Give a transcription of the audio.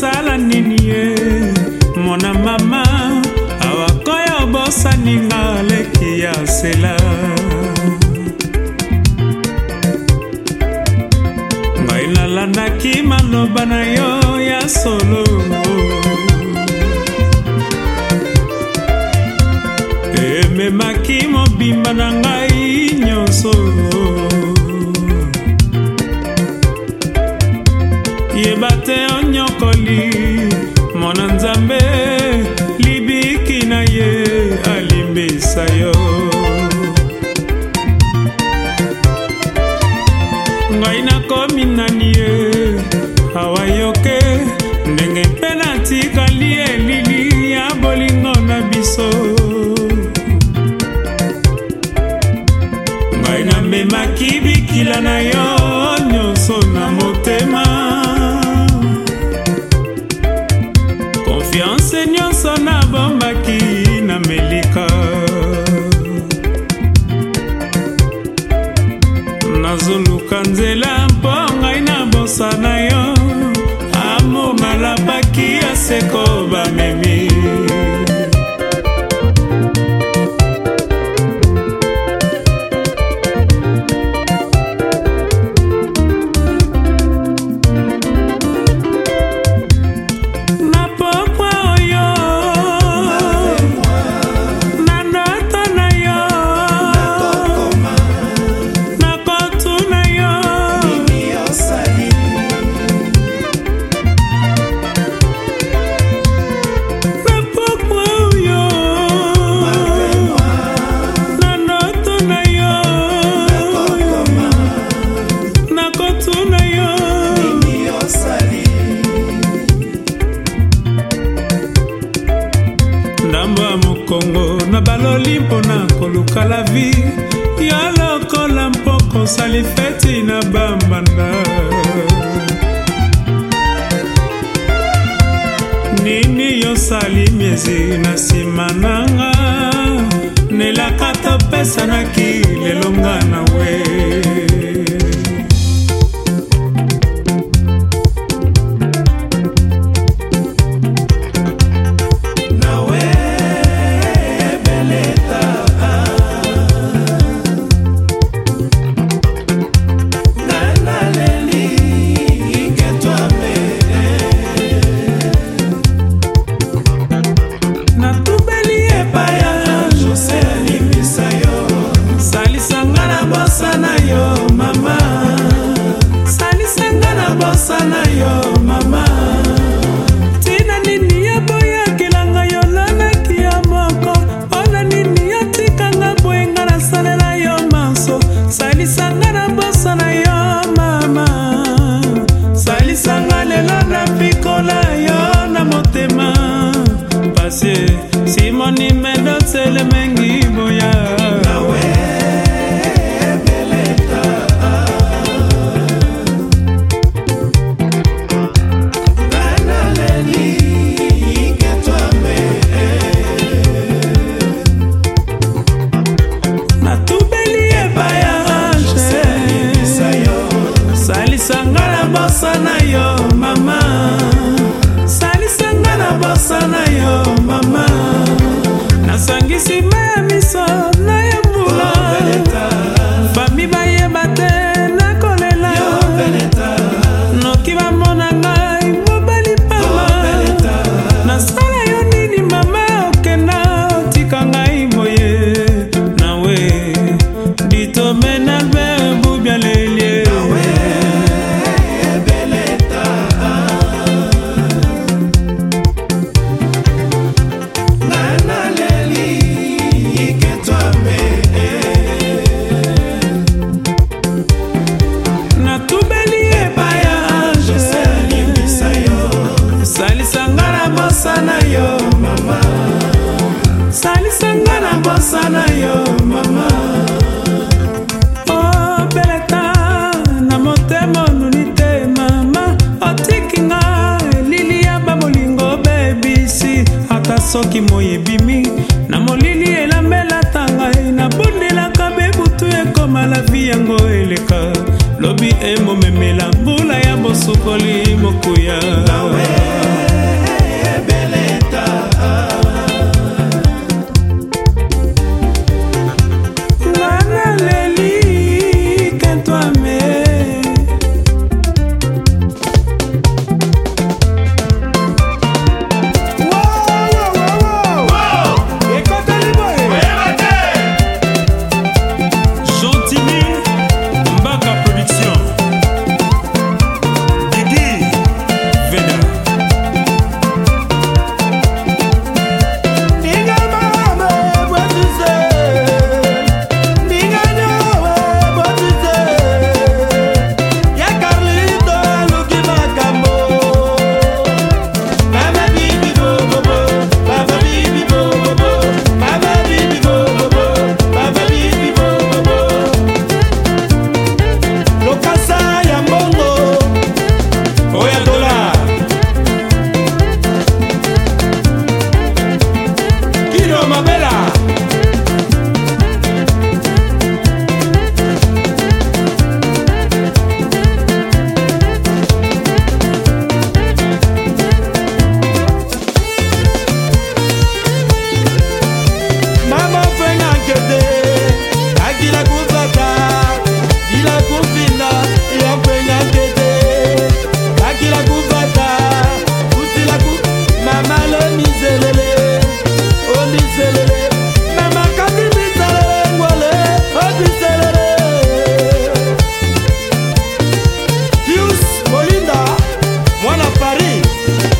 nasala nini ye mona mama awakoya obosaninga leki ya sela ngai nalandaki maloba na yo ya solo ememaki mobimba na ngai etikali elili ya bolingo na biso ngai namemaki bikila na yo nyonso na motema konfiance nyonso nabombaki na melika nazoluka nzela mpo ngai na bosa na yo amomalapaki seko bame mokoli mpona koluka la vi ya lokola mpoko osali feti na bambanda nini yosali miezi na nsima nanga nelaka topesanaki lelonga na we posa na yo mama obeleta na motema onuni te mama otikinga elili ya bamolingo bebisi ata soki moi ebimi na molili elambelata ngai nabundelaka bebutu ekoma lavi yango eleka lobi emomemela mbula ya bosukoli mokuya Thank you.